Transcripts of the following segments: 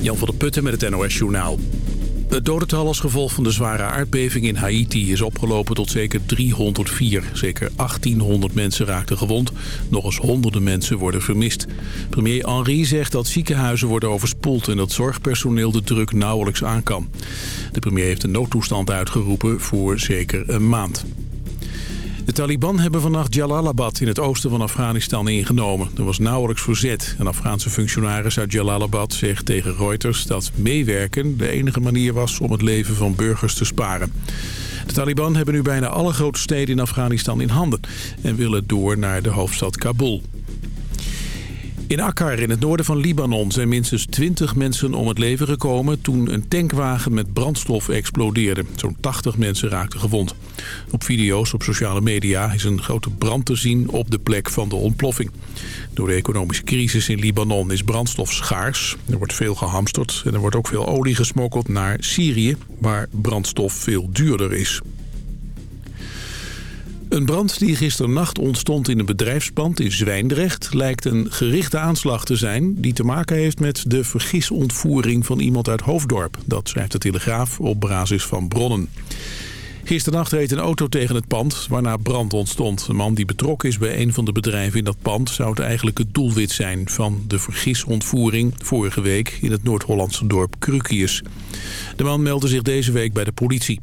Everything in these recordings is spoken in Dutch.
Jan van der Putten met het NOS Journaal. Het dodental als gevolg van de zware aardbeving in Haiti is opgelopen tot zeker 304. Zeker 1800 mensen raakten gewond. Nog eens honderden mensen worden vermist. Premier Henry zegt dat ziekenhuizen worden overspoeld... en dat zorgpersoneel de druk nauwelijks aan kan. De premier heeft een noodtoestand uitgeroepen voor zeker een maand. De Taliban hebben vannacht Jalalabad in het oosten van Afghanistan ingenomen. Er was nauwelijks verzet. Een Afghaanse functionaris uit Jalalabad zegt tegen Reuters dat meewerken de enige manier was om het leven van burgers te sparen. De Taliban hebben nu bijna alle grote steden in Afghanistan in handen en willen door naar de hoofdstad Kabul. In Akkar in het noorden van Libanon zijn minstens 20 mensen om het leven gekomen... toen een tankwagen met brandstof explodeerde. Zo'n 80 mensen raakten gewond. Op video's op sociale media is een grote brand te zien op de plek van de ontploffing. Door de economische crisis in Libanon is brandstof schaars. Er wordt veel gehamsterd en er wordt ook veel olie gesmokkeld naar Syrië... waar brandstof veel duurder is. Een brand die gisternacht ontstond in een bedrijfspand in Zwijndrecht... lijkt een gerichte aanslag te zijn die te maken heeft met de vergisontvoering van iemand uit Hoofddorp. Dat schrijft de Telegraaf op basis van bronnen. Gisternacht reed een auto tegen het pand, waarna brand ontstond. Een man die betrokken is bij een van de bedrijven in dat pand... zou het eigenlijk het doelwit zijn van de vergisontvoering... vorige week in het Noord-Hollandse dorp Krukius. De man meldde zich deze week bij de politie.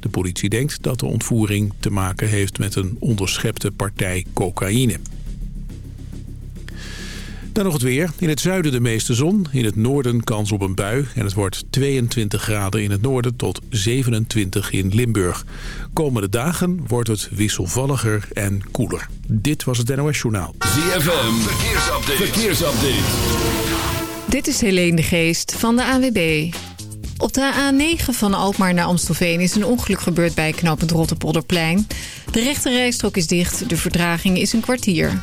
De politie denkt dat de ontvoering te maken heeft met een onderschepte partij cocaïne. Dan nog het weer. In het zuiden de meeste zon. In het noorden kans op een bui. En het wordt 22 graden in het noorden tot 27 in Limburg. Komende dagen wordt het wisselvalliger en koeler. Dit was het NOS Journaal. ZFM. Verkeersupdate. Verkeersupdate. Dit is Helene de Geest van de AWB. Op de A9 van Alkmaar naar Amstelveen is een ongeluk gebeurd bij knooppunt Rotterpolderplein. De rechte rijstrook is dicht, de verdraging is een kwartier.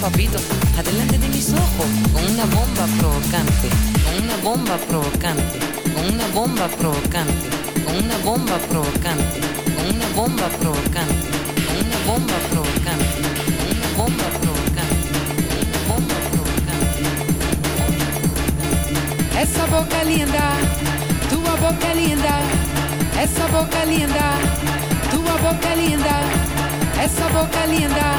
Papito, adelante de mis ojos, con una bomba provocante. Con una bomba provocante, con una bomba provocante, con una bomba provocante, con una bomba provocante, con una bomba provocante, con una bomba provocante, con una bomba provocante. Essa boca linda, tua boca linda, essa boca linda, tua boca linda, essa boca linda,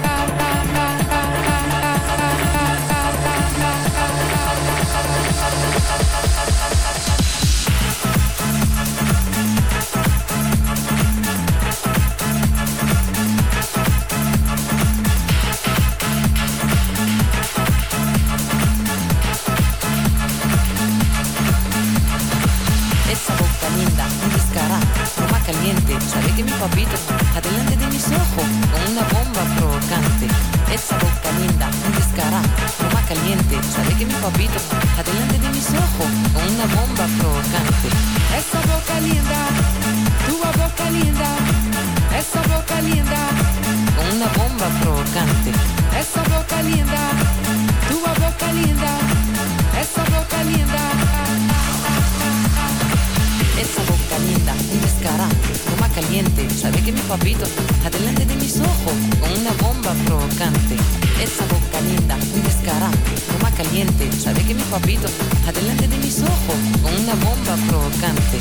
Esa boca linda, un descarante, toma caliente. Sabe que mi papito, adelante de mis ojos, con una bomba provocante.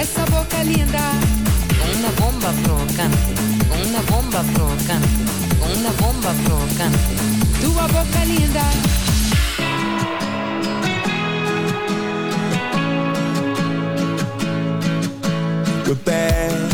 Esa boca linda, con una bomba provocante, con una bomba provocante, con una bomba provocante. Tu boca linda. bad.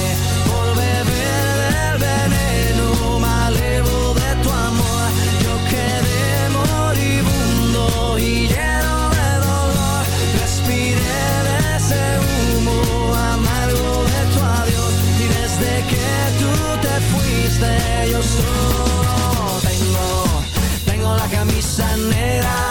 triste yo solo tengo, tengo la camisa negra.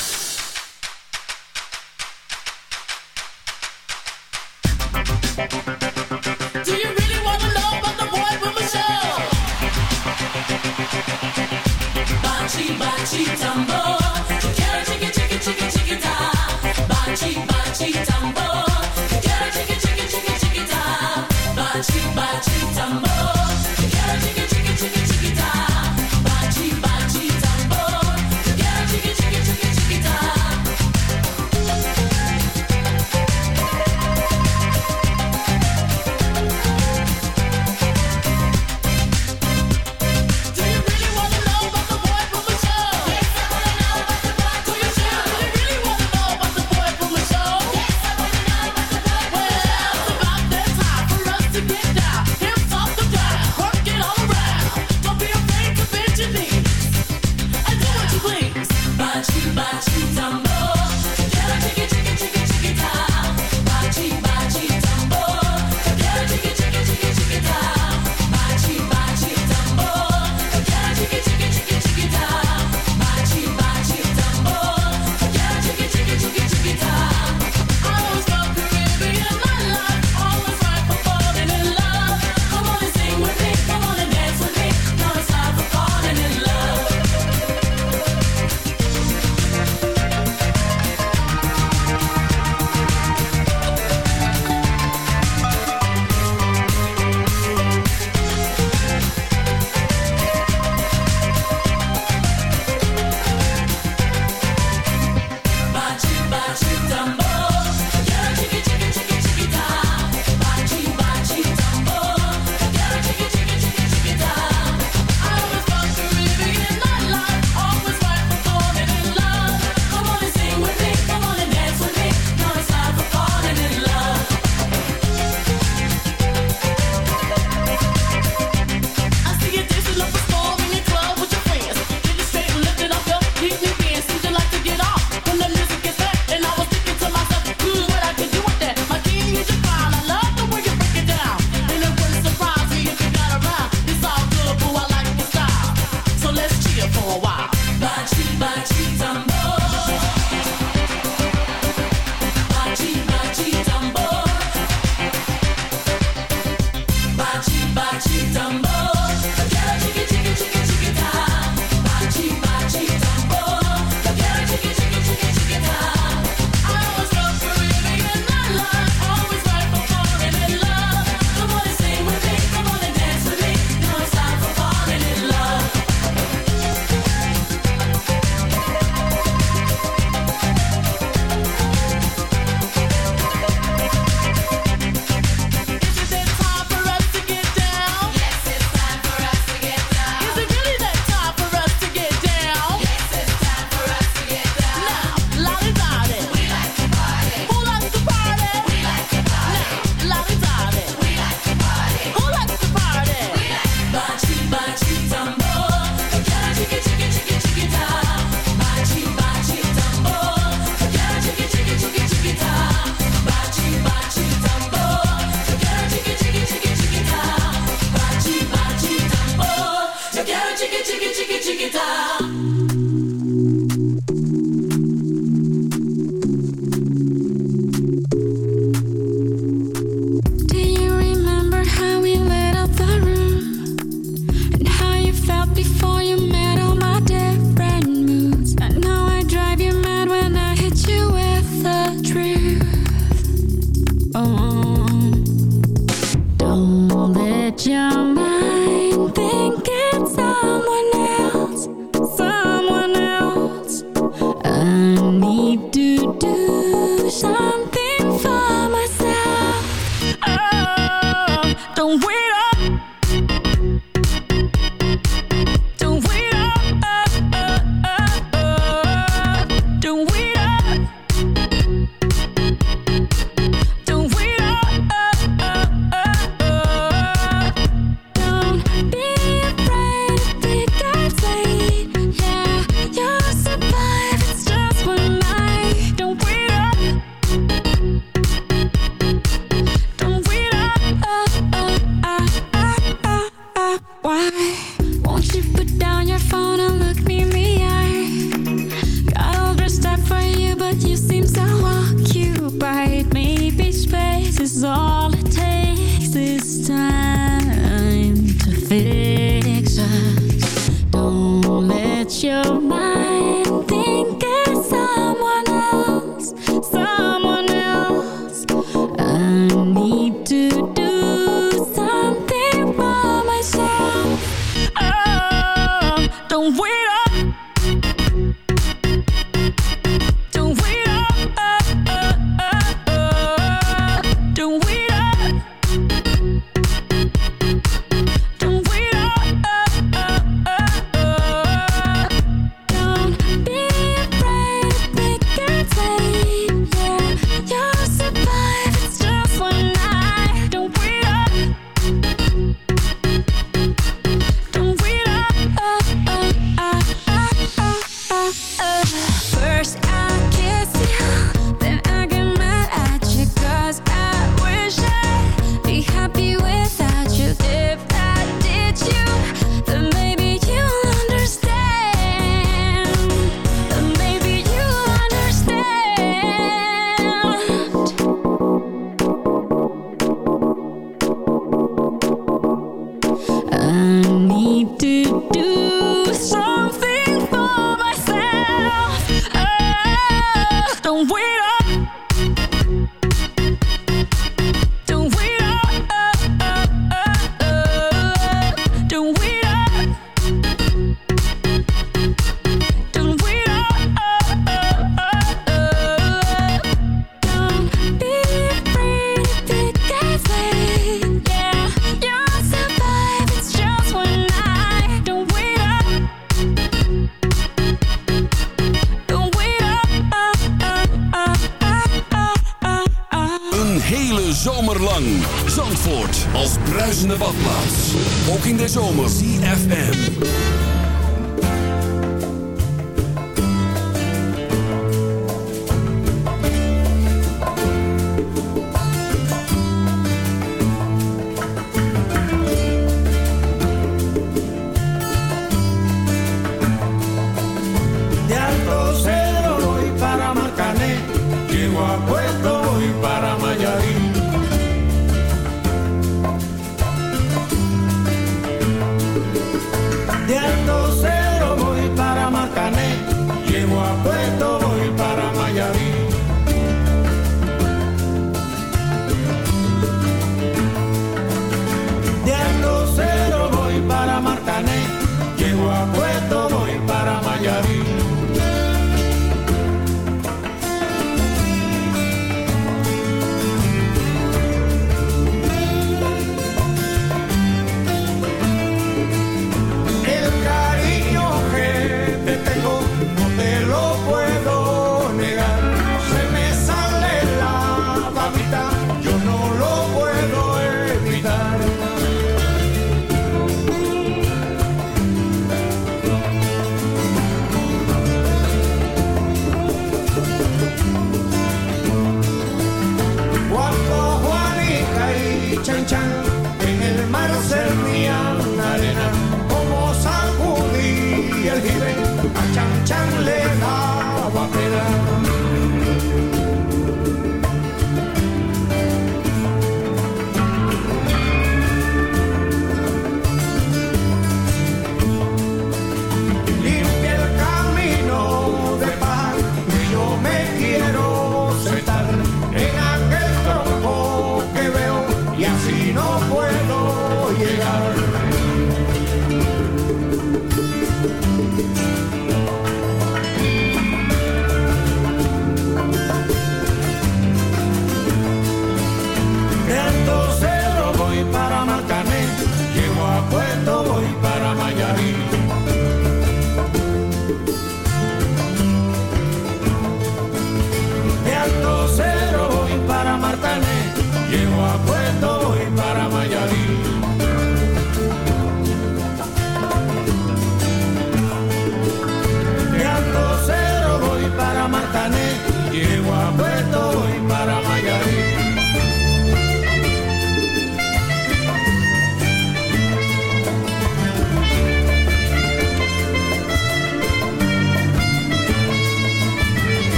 Mm.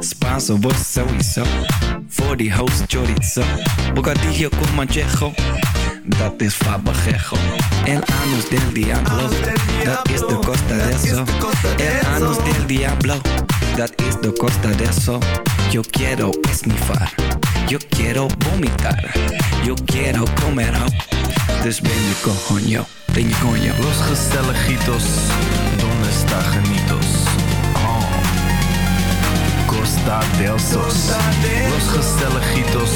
Spanso, vos sowieso. Voor die host chorizo. Bocadillo con manchejo. Dat is fabajejo. El anus del diablo. Dat is de costa de eso. El anus del diablo. Dat is de costa de eso. Yo quiero esnifar. Yo quiero vomitar. Yo quiero comer. Dus ben je coño. Ben je coño. Los gezelligitos, donde está genitos? Costa del Sos. Los gezelligitos,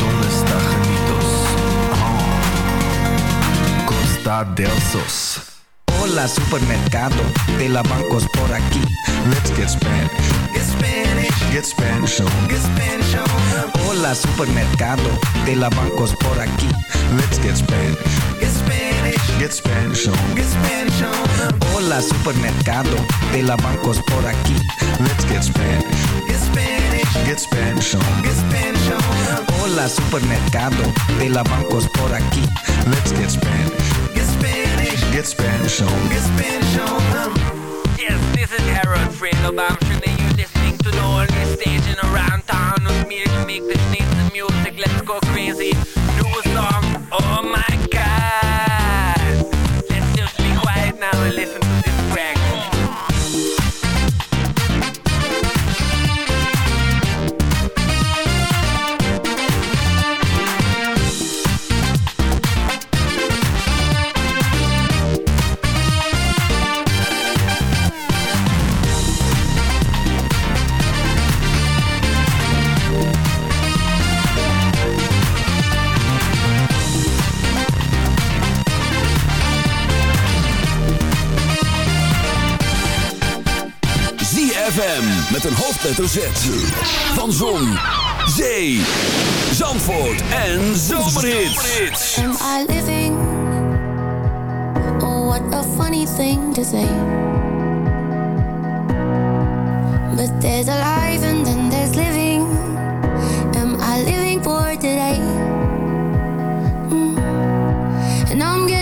donde está genitos? Oh. Costa del Sos. Hola supermercado de la bancos por aquí. Let's get Spanish. Get Spanish. Get Spanish on. Get Spanish on. Hola supermercado de la bancos por aquí. Let's get Spanish. Get Spanish. Get Spanish on. Get Spanish on. Hola supermercado de la bancos por aquí. Let's get Spanish. Get Spanish. Get Spanish on. Get Spanish on. Hola supermercado de la bancos por aquí. Let's get Spanish. Get Spanish. Get Spanish on. Get Spanish on. Yes, this is Harold Fredo Bamshin and you're listening to the only station around town with me to make the sneeze music. Met een hoofdletter Z. Van Zon, Zee, Zandvoort en Zomerhits. Am I living? Oh, what a funny thing to say. But there's a life and then there's living. Am I living for today? Mm. And I'm getting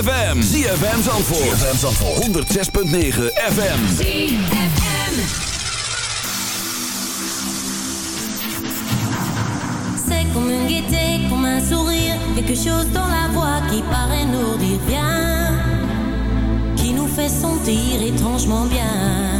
ZFM. ZFM Zandvoort. 106.9 FM. C'est comme une gaieté, comme un sourire. Quelque chose dans la voix qui paraît nous dire bien. Qui nous fait sentir étrangement bien.